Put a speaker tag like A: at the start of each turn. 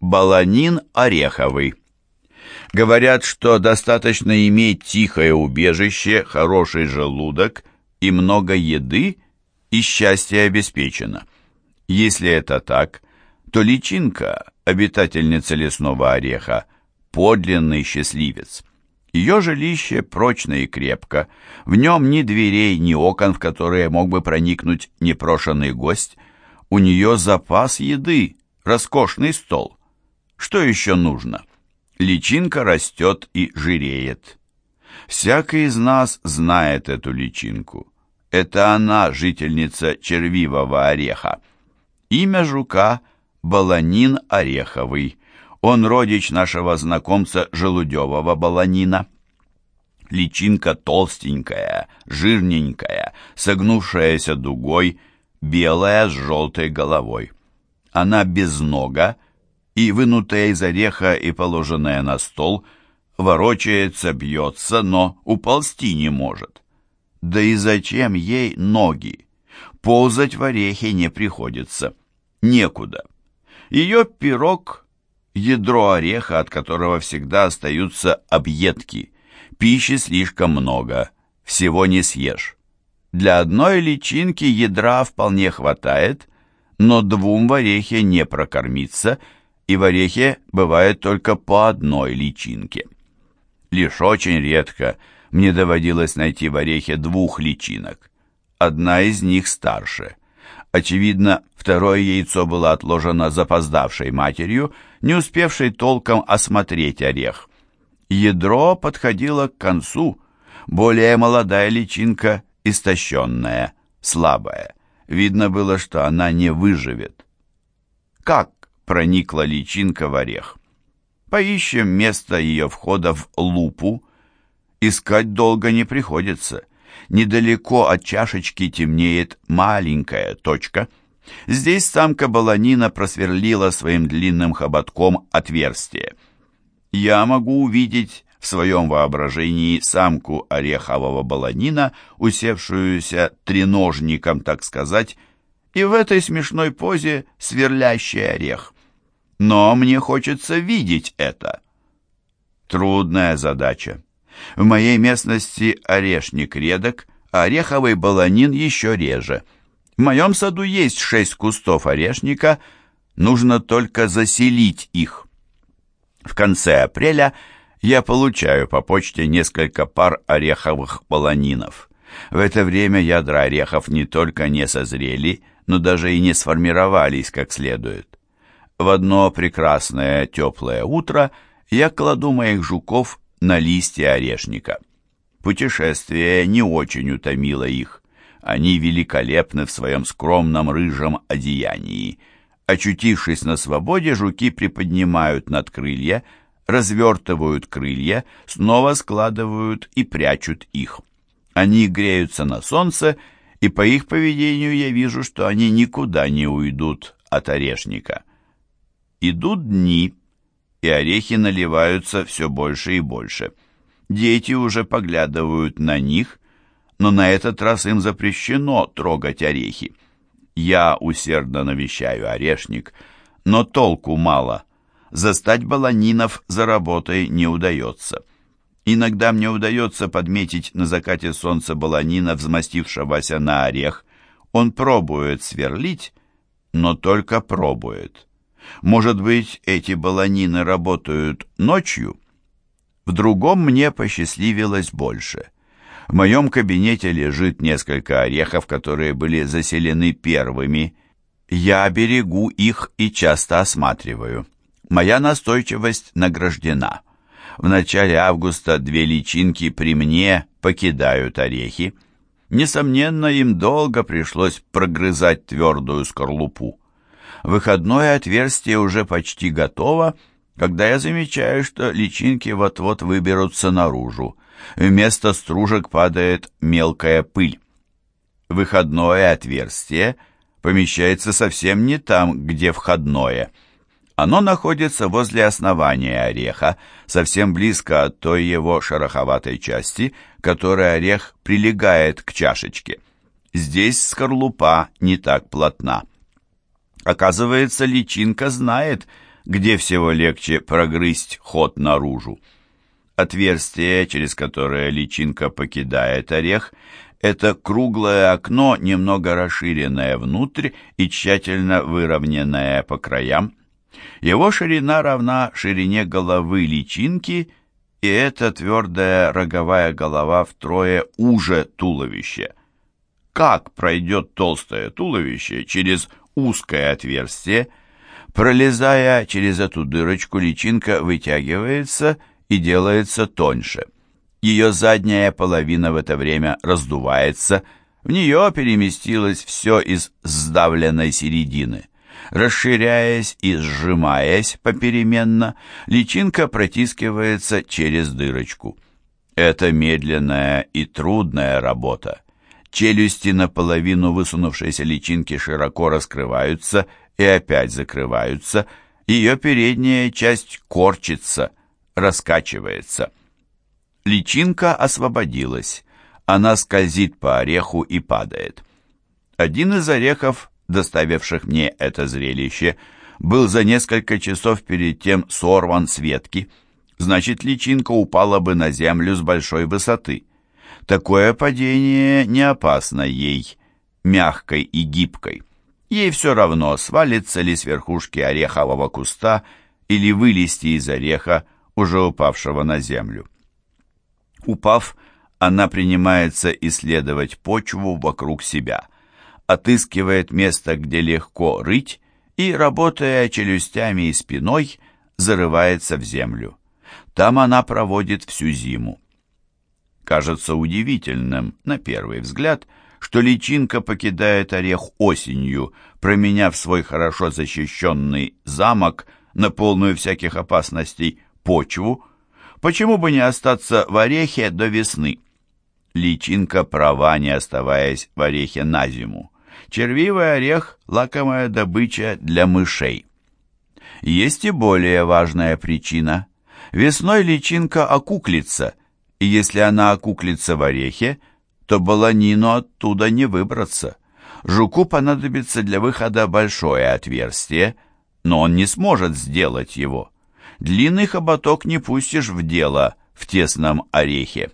A: Баланин ореховый. Говорят, что достаточно иметь тихое убежище, хороший желудок и много еды, и счастье обеспечено. Если это так, то личинка, обитательница лесного ореха, подлинный счастливец. Ее жилище прочно и крепко, в нем ни дверей, ни окон, в которые мог бы проникнуть непрошенный гость. У нее запас еды, роскошный стол. Что еще нужно? Личинка растет и жиреет. Всякий из нас знает эту личинку. Это она, жительница червивого ореха. Имя жука – Баланин Ореховый. Он родич нашего знакомца желудевого баланина. Личинка толстенькая, жирненькая, согнувшаяся дугой, белая с желтой головой. Она без нога, и, вынутая из ореха и положенная на стол, ворочается, бьется, но уползти не может. Да и зачем ей ноги? Ползать в орехе не приходится. Некуда. Ее пирог ядро ореха, от которого всегда остаются объедки. Пищи слишком много, всего не съешь. Для одной личинки ядра вполне хватает, но двум в орехе не прокормиться, и в орехе бывает только по одной личинке. Лишь очень редко мне доводилось найти в орехе двух личинок. Одна из них старше. Очевидно, второе яйцо было отложено запоздавшей матерью, не успевшей толком осмотреть орех. Ядро подходило к концу, более молодая личинка, истощенная, слабая. Видно было, что она не выживет. Как проникла личинка в орех? Поищем место ее входа в лупу. Искать долго не приходится. Недалеко от чашечки темнеет маленькая точка. Здесь самка баланина просверлила своим длинным хоботком отверстие. Я могу увидеть в своем воображении самку орехового баланина, усевшуюся треножником, так сказать, и в этой смешной позе сверлящий орех. Но мне хочется видеть это. Трудная задача. В моей местности орешник редок, а ореховый баланин еще реже. В моем саду есть шесть кустов орешника, нужно только заселить их. В конце апреля я получаю по почте несколько пар ореховых баланинов. В это время ядра орехов не только не созрели, но даже и не сформировались как следует. В одно прекрасное теплое утро я кладу моих жуков на листья орешника. Путешествие не очень утомило их. Они великолепны в своем скромном рыжем одеянии. Очутившись на свободе, жуки приподнимают над крылья, развертывают крылья, снова складывают и прячут их. Они греются на солнце, и по их поведению я вижу, что они никуда не уйдут от орешника. Идут дни, и орехи наливаются все больше и больше. Дети уже поглядывают на них, но на этот раз им запрещено трогать орехи. Я усердно навещаю орешник, но толку мало. Застать баланинов за работой не удается. Иногда мне удается подметить на закате солнца баланина, взмастившегося на орех. Он пробует сверлить, но только пробует. Может быть, эти баланины работают ночью? В другом мне посчастливилось больше. В моем кабинете лежит несколько орехов, которые были заселены первыми. Я берегу их и часто осматриваю. Моя настойчивость награждена. В начале августа две личинки при мне покидают орехи. Несомненно, им долго пришлось прогрызать твердую скорлупу. Выходное отверстие уже почти готово, когда я замечаю, что личинки вот-вот выберутся наружу. Вместо стружек падает мелкая пыль. Выходное отверстие помещается совсем не там, где входное. Оно находится возле основания ореха, совсем близко от той его шероховатой части, которая орех прилегает к чашечке. Здесь скорлупа не так плотна. Оказывается, личинка знает, где всего легче прогрызть ход наружу. Отверстие, через которое личинка покидает орех, это круглое окно, немного расширенное внутрь и тщательно выровненное по краям. Его ширина равна ширине головы личинки, и эта твердая роговая голова втрое уже туловища. Как пройдет толстое туловище через узкое отверстие, пролезая через эту дырочку, личинка вытягивается и делается тоньше. Ее задняя половина в это время раздувается, в нее переместилось все из сдавленной середины. Расширяясь и сжимаясь попеременно, личинка протискивается через дырочку. Это медленная и трудная работа. Челюсти наполовину высунувшейся личинки широко раскрываются и опять закрываются, ее передняя часть корчится, раскачивается. Личинка освободилась. Она скользит по ореху и падает. Один из орехов, доставивших мне это зрелище, был за несколько часов перед тем сорван с ветки. Значит, личинка упала бы на землю с большой высоты. Такое падение не опасно ей, мягкой и гибкой. Ей все равно, свалится ли с верхушки орехового куста или вылезти из ореха, уже упавшего на землю. Упав, она принимается исследовать почву вокруг себя, отыскивает место, где легко рыть, и, работая челюстями и спиной, зарывается в землю. Там она проводит всю зиму. Кажется удивительным, на первый взгляд, что личинка покидает орех осенью, променяв свой хорошо защищенный замок на полную всяких опасностей почву, Почему бы не остаться в орехе до весны? Личинка права, не оставаясь в орехе на зиму. Червивый орех – лакомая добыча для мышей. Есть и более важная причина. Весной личинка окуклится, и если она окуклится в орехе, то баланину оттуда не выбраться. Жуку понадобится для выхода большое отверстие, но он не сможет сделать его длинный хоботок не пустишь в дело в тесном орехе.